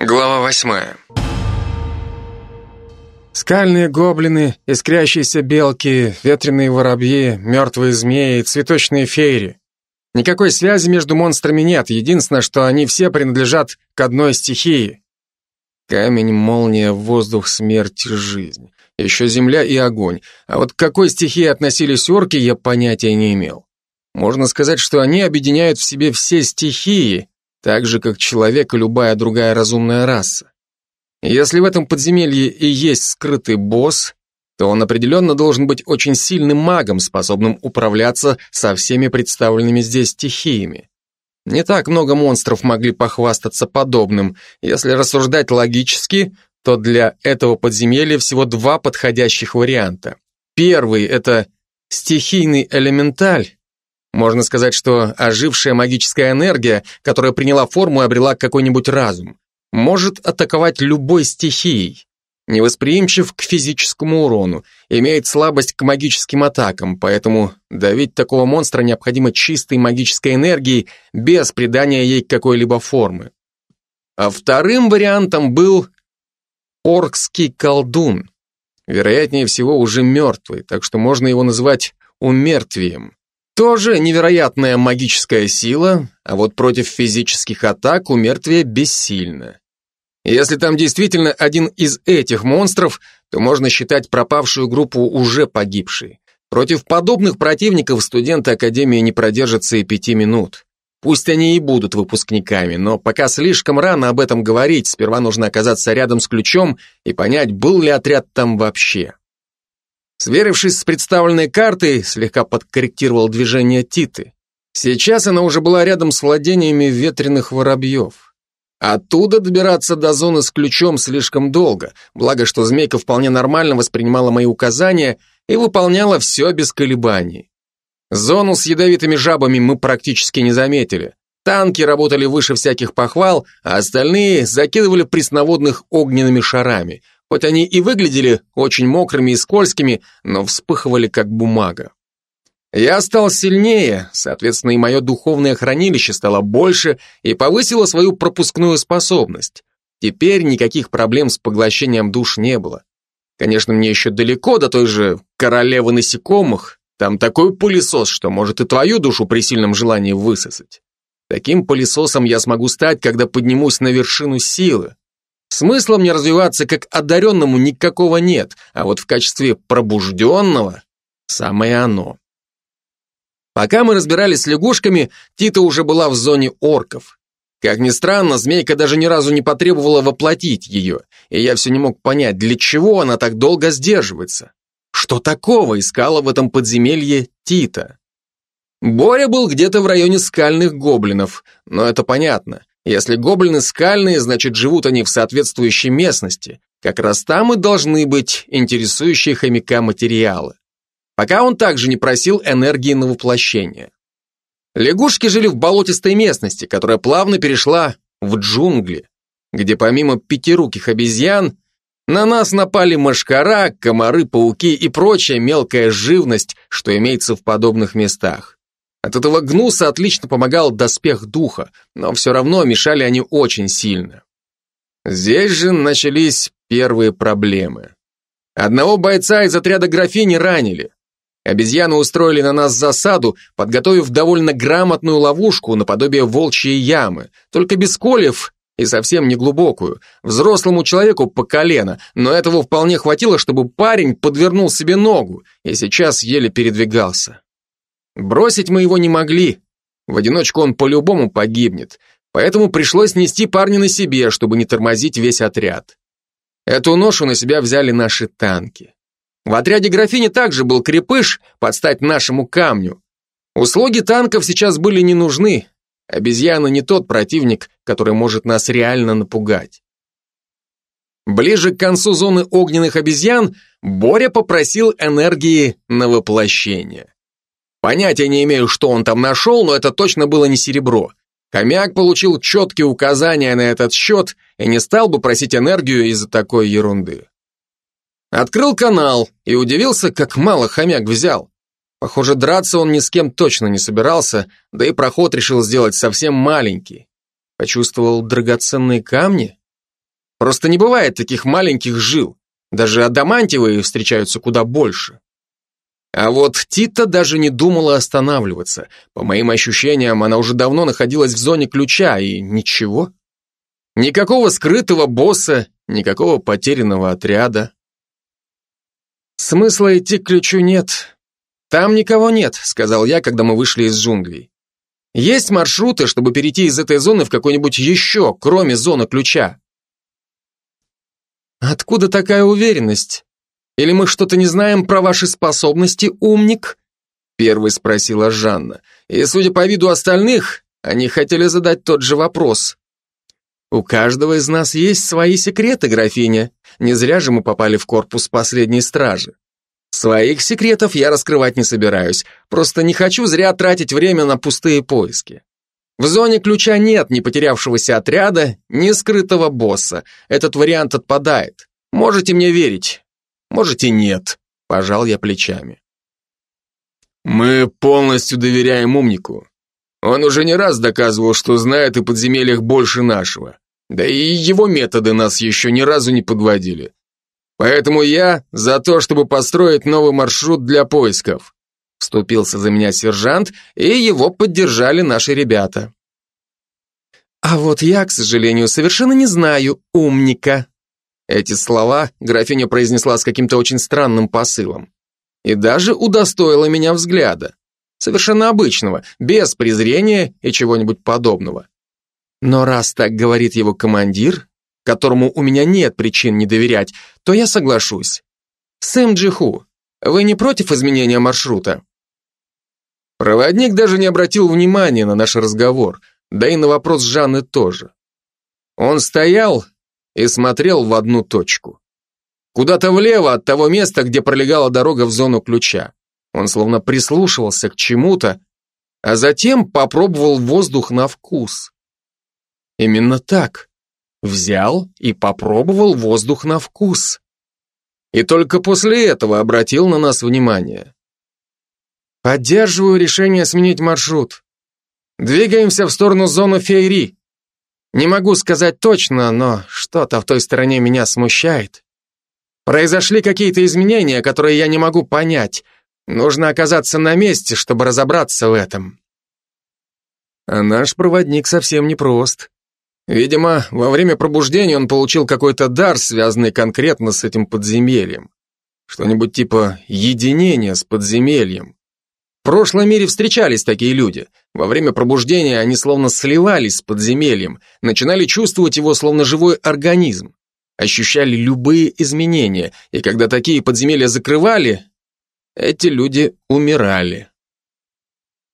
Глава восьмая. Скальные гоблины, искрящиеся белки, ветреные воробьи, мертвые змеи, цветочные фейри. Никакой связи между монстрами нет, единственное, что они все принадлежат к одной стихии. Камень, молния, воздух, смерть, жизнь. Еще земля и огонь. А вот к какой стихии относились орки, я понятия не имел. Можно сказать, что они объединяют в себе все стихии, так же, как человек и любая другая разумная раса. Если в этом подземелье и есть скрытый босс, то он определенно должен быть очень сильным магом, способным управляться со всеми представленными здесь стихиями. Не так много монстров могли похвастаться подобным. Если рассуждать логически, то для этого подземелья всего два подходящих варианта. Первый — это стихийный элементаль, можно сказать, что ожившая магическая энергия, которая приняла форму и обрела какой-нибудь разум, может атаковать любой стихией. Невосприимчив к физическому урону, имеет слабость к магическим атакам, поэтому давить такого монстра необходимо чистой магической энергией без придания ей какой-либо формы. А вторым вариантом был оркский колдун. Вероятнее всего уже мертвый, так что можно его называть умертвием. Тоже невероятная магическая сила, а вот против физических атак у мертвия бессильно. Если там действительно один из этих монстров, то можно считать пропавшую группу уже погибшей. Против подобных противников студенты Академии не продержатся и пяти минут. Пусть они и будут выпускниками, но пока слишком рано об этом говорить, сперва нужно оказаться рядом с ключом и понять, был ли отряд там вообще. Сверившись с представленной картой, слегка подкорректировал движение Титы. Сейчас она уже была рядом с владениями ветреных воробьев. Оттуда добираться до зоны с ключом слишком долго, благо что змейка вполне нормально воспринимала мои указания и выполняла все без колебаний. Зону с ядовитыми жабами мы практически не заметили. Танки работали выше всяких похвал, а остальные закидывали пресноводных огненными шарами, Хоть они и выглядели очень мокрыми и скользкими, но вспыхивали как бумага. Я стал сильнее, соответственно, и мое духовное хранилище стало больше и повысило свою пропускную способность. Теперь никаких проблем с поглощением душ не было. Конечно, мне еще далеко до той же королевы насекомых. Там такой пылесос, что может и твою душу при сильном желании высосать. Таким пылесосом я смогу стать, когда поднимусь на вершину силы. Смысла мне развиваться как одаренному никакого нет, а вот в качестве пробужденного самое оно. Пока мы разбирались с лягушками, Тита уже была в зоне орков. Как ни странно, змейка даже ни разу не потребовала воплотить ее, и я все не мог понять, для чего она так долго сдерживается. Что такого искала в этом подземелье Тита? Боря был где-то в районе скальных гоблинов, но это понятно. Если гоблины скальные, значит живут они в соответствующей местности. Как раз там и должны быть интересующие хомяка материалы. Пока он также не просил энергии на воплощение. Лягушки жили в болотистой местности, которая плавно перешла в джунгли, где помимо пятируких обезьян на нас напали мошкара, комары, пауки и прочая мелкая живность, что имеется в подобных местах. От этого гнуса отлично помогал доспех духа, но все равно мешали они очень сильно. Здесь же начались первые проблемы. Одного бойца из отряда графини ранили. Обезьяны устроили на нас засаду, подготовив довольно грамотную ловушку наподобие волчьей ямы, только без колев и совсем не глубокую, взрослому человеку по колено, но этого вполне хватило, чтобы парень подвернул себе ногу и сейчас еле передвигался. Бросить мы его не могли. В одиночку он по-любому погибнет, поэтому пришлось нести парня на себе, чтобы не тормозить весь отряд. Эту ношу на себя взяли наши танки. В отряде графини также был крепыш под стать нашему камню. Услуги танков сейчас были не нужны. Обезьяна не тот противник, который может нас реально напугать. Ближе к концу зоны огненных обезьян Боря попросил энергии на воплощение. Понятия не имею, что он там нашел, но это точно было не серебро. Хомяк получил четкие указания на этот счет и не стал бы просить энергию из-за такой ерунды. Открыл канал и удивился, как мало хомяк взял. Похоже, драться он ни с кем точно не собирался, да и проход решил сделать совсем маленький. Почувствовал драгоценные камни? Просто не бывает таких маленьких жил. Даже адамантиевые встречаются куда больше. А вот Тита даже не думала останавливаться. По моим ощущениям, она уже давно находилась в зоне ключа, и ничего. Никакого скрытого босса, никакого потерянного отряда. Смысла идти к ключу нет. Там никого нет, сказал я, когда мы вышли из джунглей. Есть маршруты, чтобы перейти из этой зоны в какой-нибудь еще, кроме зоны ключа. Откуда такая уверенность? Или мы что-то не знаем про ваши способности, умник? Первый спросила Жанна. И, судя по виду остальных, они хотели задать тот же вопрос. У каждого из нас есть свои секреты, графиня. Не зря же мы попали в корпус последней стражи. Своих секретов я раскрывать не собираюсь, просто не хочу зря тратить время на пустые поиски. В зоне ключа нет ни потерявшегося отряда, ни скрытого босса. Этот вариант отпадает. Можете мне верить, можете нет. Пожал я плечами. Мы полностью доверяем умнику. Он уже не раз доказывал, что знает о подземельях больше нашего. Да и его методы нас еще ни разу не подводили. Поэтому я за то, чтобы построить новый маршрут для поисков. Вступился за меня сержант, и его поддержали наши ребята. А вот я, к сожалению, совершенно не знаю умника. Эти слова графиня произнесла с каким-то очень странным посылом. И даже удостоила меня взгляда. Совершенно обычного, без презрения и чего-нибудь подобного. Но раз так говорит его командир, которому у меня нет причин не доверять, то я соглашусь. Сэм Джиху, вы не против изменения маршрута? Проводник даже не обратил внимания на наш разговор, да и на вопрос Жанны тоже. Он стоял и смотрел в одну точку. Куда-то влево от того места, где пролегала дорога в зону ключа. Он словно прислушивался к чему-то, а затем попробовал воздух на вкус. Именно так. Взял и попробовал воздух на вкус. И только после этого обратил на нас внимание. Поддерживаю решение сменить маршрут. Двигаемся в сторону зоны Фейри. Не могу сказать точно, но что-то в той стороне меня смущает. Произошли какие-то изменения, которые я не могу понять. Нужно оказаться на месте, чтобы разобраться в этом. А наш проводник совсем не прост. Видимо, во время пробуждения он получил какой-то дар, связанный конкретно с этим подземельем. Что-нибудь типа единения с подземельем. В прошлом мире встречались такие люди. Во время пробуждения они словно сливались с подземельем, начинали чувствовать его словно живой организм, ощущали любые изменения, и когда такие подземелья закрывали, эти люди умирали.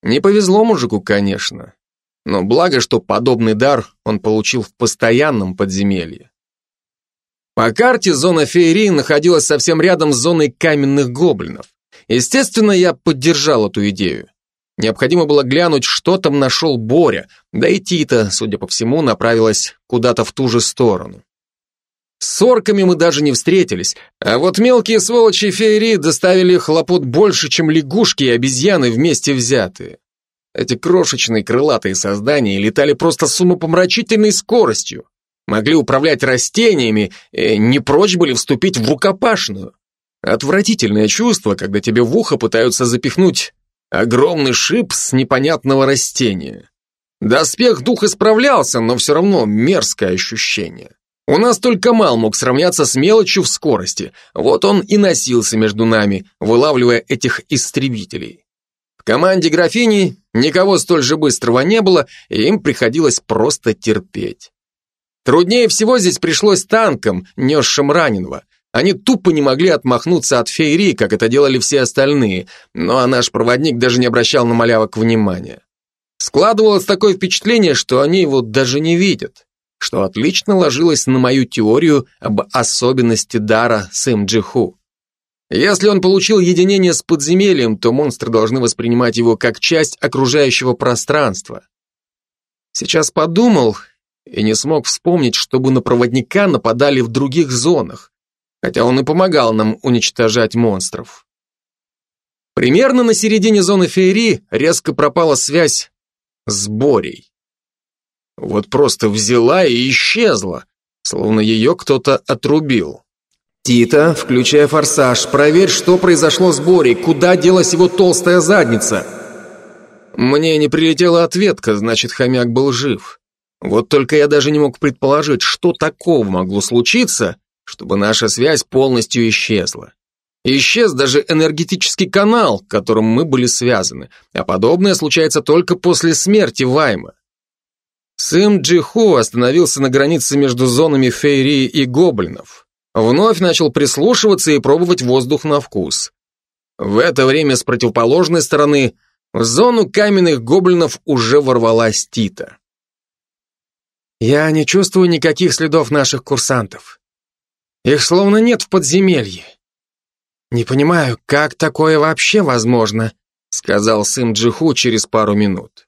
Не повезло мужику, конечно. Но благо, что подобный дар он получил в постоянном подземелье. По карте зона феерии находилась совсем рядом с зоной каменных гоблинов. Естественно, я поддержал эту идею. Необходимо было глянуть, что там нашел Боря, да и Тита, судя по всему, направилась куда-то в ту же сторону. С орками мы даже не встретились, а вот мелкие сволочи феерии доставили хлопот больше, чем лягушки и обезьяны вместе взятые. Эти крошечные крылатые создания летали просто с умопомрачительной скоростью, могли управлять растениями и не прочь были вступить в рукопашную. Отвратительное чувство, когда тебе в ухо пытаются запихнуть огромный шип с непонятного растения. Доспех дух исправлялся, но все равно мерзкое ощущение. У нас только Мал мог сравняться с мелочью в скорости, вот он и носился между нами, вылавливая этих истребителей команде графини никого столь же быстрого не было, и им приходилось просто терпеть. Труднее всего здесь пришлось танкам, несшим раненого. Они тупо не могли отмахнуться от фейри, как это делали все остальные, но наш проводник даже не обращал на малявок внимания. Складывалось такое впечатление, что они его даже не видят, что отлично ложилось на мою теорию об особенности дара Сэм Джиху. Если он получил единение с подземельем, то монстры должны воспринимать его как часть окружающего пространства. Сейчас подумал и не смог вспомнить, чтобы на проводника нападали в других зонах, хотя он и помогал нам уничтожать монстров. Примерно на середине зоны феерии резко пропала связь с Борей. Вот просто взяла и исчезла, словно ее кто-то отрубил. «Тита, включая форсаж, проверь, что произошло с Борей, куда делась его толстая задница?» Мне не прилетела ответка, значит, хомяк был жив. Вот только я даже не мог предположить, что такого могло случиться, чтобы наша связь полностью исчезла. Исчез даже энергетический канал, которым мы были связаны, а подобное случается только после смерти Вайма. Сэм Джиху остановился на границе между зонами фейри и гоблинов. Вновь начал прислушиваться и пробовать воздух на вкус. В это время с противоположной стороны в зону каменных гоблинов уже ворвалась Тита. «Я не чувствую никаких следов наших курсантов. Их словно нет в подземелье. Не понимаю, как такое вообще возможно», сказал сын Джиху через пару минут.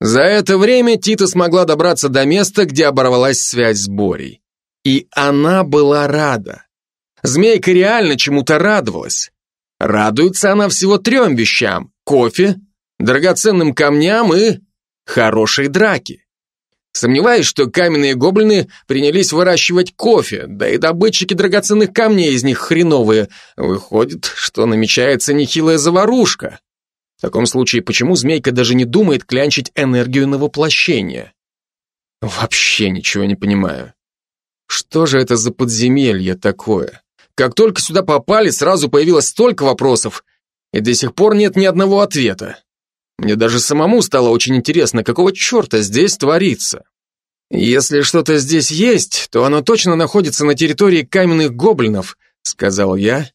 За это время Тита смогла добраться до места, где оборвалась связь с Борей. И она была рада. Змейка реально чему-то радовалась. Радуется она всего трем вещам – кофе, драгоценным камням и хорошей драке. Сомневаюсь, что каменные гоблины принялись выращивать кофе, да и добытчики драгоценных камней из них хреновые. Выходит, что намечается нехилая заварушка. В таком случае, почему змейка даже не думает клянчить энергию на воплощение? Вообще ничего не понимаю. Что же это за подземелье такое? Как только сюда попали, сразу появилось столько вопросов, и до сих пор нет ни одного ответа. Мне даже самому стало очень интересно, какого черта здесь творится. Если что-то здесь есть, то оно точно находится на территории каменных гоблинов, сказал я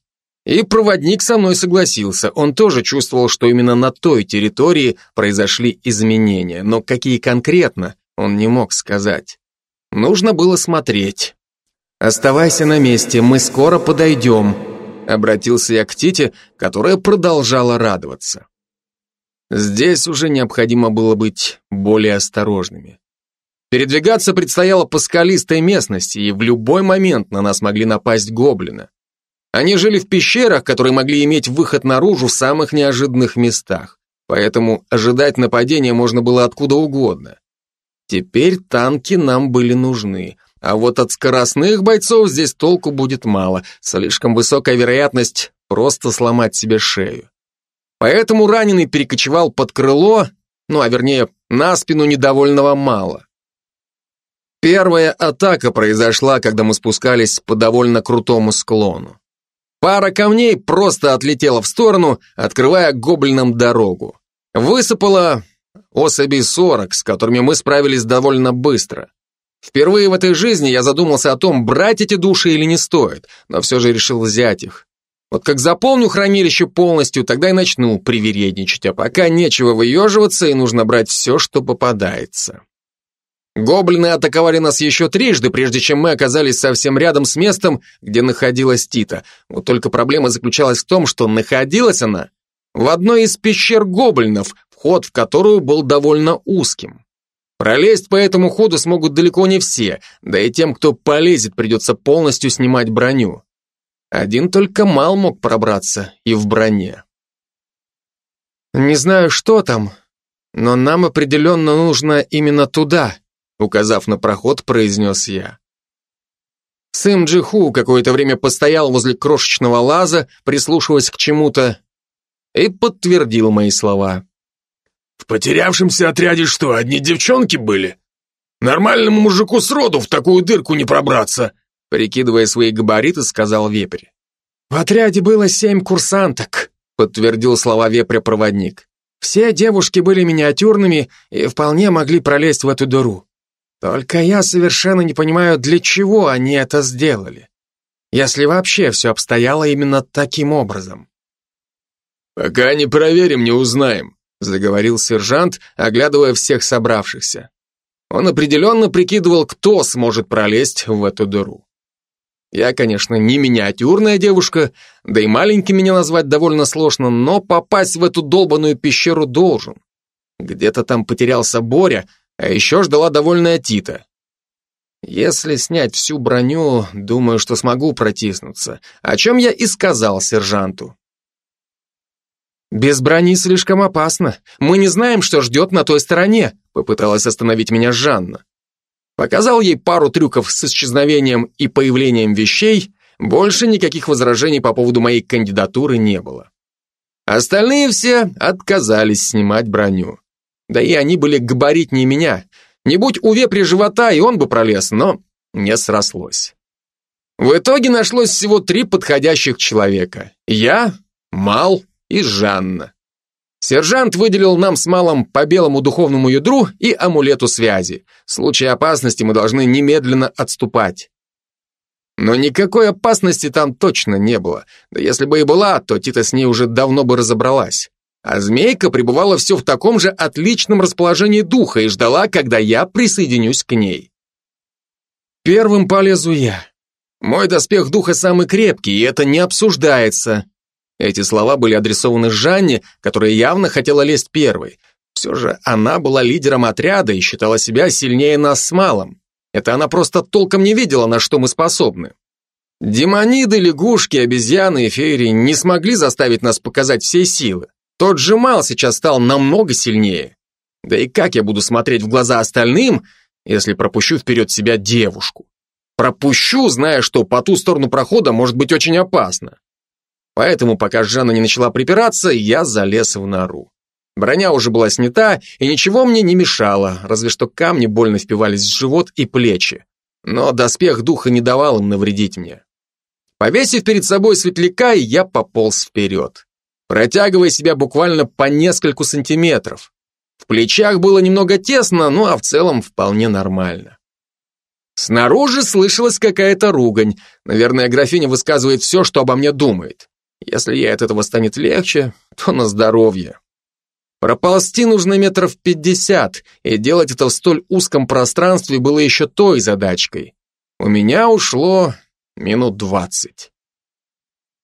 и проводник со мной согласился. Он тоже чувствовал, что именно на той территории произошли изменения, но какие конкретно, он не мог сказать. Нужно было смотреть. «Оставайся на месте, мы скоро подойдем», обратился я к Тите, которая продолжала радоваться. Здесь уже необходимо было быть более осторожными. Передвигаться предстояло по скалистой местности, и в любой момент на нас могли напасть гоблины. Они жили в пещерах, которые могли иметь выход наружу в самых неожиданных местах, поэтому ожидать нападения можно было откуда угодно. Теперь танки нам были нужны, а вот от скоростных бойцов здесь толку будет мало, слишком высокая вероятность просто сломать себе шею. Поэтому раненый перекочевал под крыло, ну а вернее на спину недовольного мало. Первая атака произошла, когда мы спускались по довольно крутому склону. Пара камней просто отлетела в сторону, открывая гоблинам дорогу. Высыпало особей 40, с которыми мы справились довольно быстро. Впервые в этой жизни я задумался о том, брать эти души или не стоит, но все же решил взять их. Вот как заполню хранилище полностью, тогда и начну привередничать, а пока нечего выеживаться и нужно брать все, что попадается. Гоблины атаковали нас еще трижды, прежде чем мы оказались совсем рядом с местом, где находилась Тита. Вот только проблема заключалась в том, что находилась она в одной из пещер гоблинов, вход в которую был довольно узким. Пролезть по этому ходу смогут далеко не все, да и тем, кто полезет, придется полностью снимать броню. Один только Мал мог пробраться и в броне. «Не знаю, что там, но нам определенно нужно именно туда», указав на проход, произнес я. Сэм Джиху какое-то время постоял возле крошечного лаза, прислушиваясь к чему-то, и подтвердил мои слова. «В потерявшемся отряде что, одни девчонки были? Нормальному мужику сроду в такую дырку не пробраться!» Прикидывая свои габариты, сказал вепрь. «В отряде было семь курсанток», подтвердил слова вепря-проводник. «Все девушки были миниатюрными и вполне могли пролезть в эту дыру. Только я совершенно не понимаю, для чего они это сделали. Если вообще все обстояло именно таким образом. «Пока не проверим, не узнаем», заговорил сержант, оглядывая всех собравшихся. Он определенно прикидывал, кто сможет пролезть в эту дыру. Я, конечно, не миниатюрная девушка, да и маленький меня назвать довольно сложно, но попасть в эту долбаную пещеру должен. Где-то там потерялся Боря, а еще ждала довольная Тита. Если снять всю броню, думаю, что смогу протиснуться, о чем я и сказал сержанту. «Без брони слишком опасно. Мы не знаем, что ждет на той стороне», попыталась остановить меня Жанна. Показал ей пару трюков с исчезновением и появлением вещей, больше никаких возражений по поводу моей кандидатуры не было. Остальные все отказались снимать броню. Да и они были габаритнее меня. Не будь у вепри живота, и он бы пролез, но не срослось. В итоге нашлось всего три подходящих человека. Я, Мал и Жанна. Сержант выделил нам с Малом по белому духовному ядру и амулету связи. В случае опасности мы должны немедленно отступать. Но никакой опасности там точно не было. Да если бы и была, то Тита с ней уже давно бы разобралась. А змейка пребывала все в таком же отличном расположении духа и ждала, когда я присоединюсь к ней. Первым полезу я. Мой доспех духа самый крепкий, и это не обсуждается. Эти слова были адресованы Жанне, которая явно хотела лезть первой. Все же она была лидером отряда и считала себя сильнее нас с малым. Это она просто толком не видела, на что мы способны. Демониды, лягушки, обезьяны и феери не смогли заставить нас показать все силы. Тот же Мал сейчас стал намного сильнее. Да и как я буду смотреть в глаза остальным, если пропущу вперед себя девушку? Пропущу, зная, что по ту сторону прохода может быть очень опасно. Поэтому, пока Жанна не начала припираться, я залез в нору. Броня уже была снята, и ничего мне не мешало, разве что камни больно впивались в живот и плечи. Но доспех духа не давал им навредить мне. Повесив перед собой светляка, я пополз вперед, протягивая себя буквально по нескольку сантиметров. В плечах было немного тесно, ну а в целом вполне нормально. Снаружи слышалась какая-то ругань. Наверное, графиня высказывает все, что обо мне думает. Если ей от этого станет легче, то на здоровье. Проползти нужно метров пятьдесят, и делать это в столь узком пространстве было еще той задачкой. У меня ушло минут двадцать.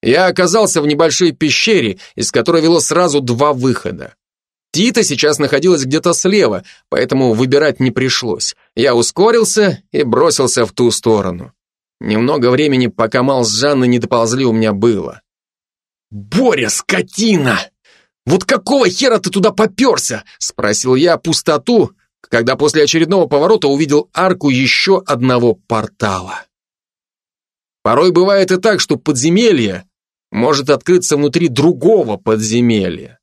Я оказался в небольшой пещере, из которой вело сразу два выхода. Тита сейчас находилась где-то слева, поэтому выбирать не пришлось. Я ускорился и бросился в ту сторону. Немного времени, пока Мал с Жанной не доползли, у меня было. «Боря, скотина! Вот какого хера ты туда поперся?» Спросил я пустоту, когда после очередного поворота увидел арку еще одного портала. Порой бывает и так, что подземелье может открыться внутри другого подземелья.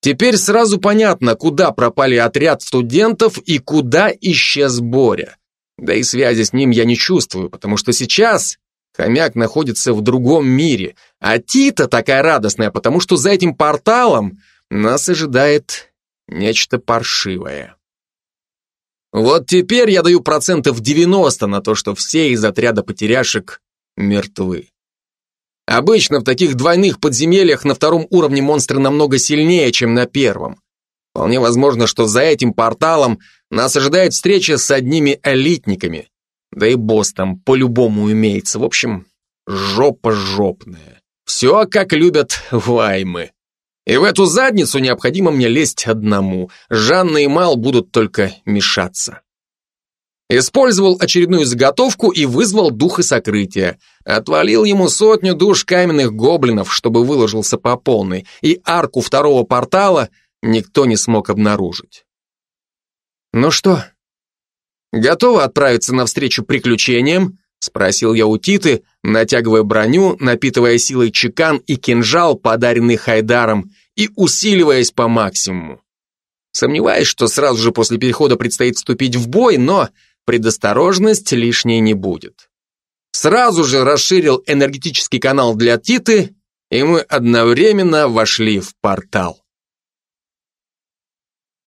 Теперь сразу понятно, куда пропали отряд студентов и куда исчез Боря. Да и связи с ним я не чувствую, потому что сейчас Хомяк находится в другом мире, а Тита такая радостная, потому что за этим порталом нас ожидает нечто паршивое. Вот теперь я даю процентов 90 на то, что все из отряда потеряшек мертвы. Обычно в таких двойных подземельях на втором уровне монстры намного сильнее, чем на первом. Вполне возможно, что за этим порталом нас ожидает встреча с одними элитниками, да и босс там по-любому имеется. В общем, жопа жопная. Все, как любят ваймы. И в эту задницу необходимо мне лезть одному. Жанна и Мал будут только мешаться. Использовал очередную заготовку и вызвал духа сокрытия. Отвалил ему сотню душ каменных гоблинов, чтобы выложился по полной, и арку второго портала никто не смог обнаружить. «Ну что, «Готова отправиться навстречу приключениям?» — спросил я у Титы, натягивая броню, напитывая силой чекан и кинжал, подаренный Хайдаром, и усиливаясь по максимуму. Сомневаюсь, что сразу же после перехода предстоит вступить в бой, но предосторожность лишней не будет. Сразу же расширил энергетический канал для Титы, и мы одновременно вошли в портал.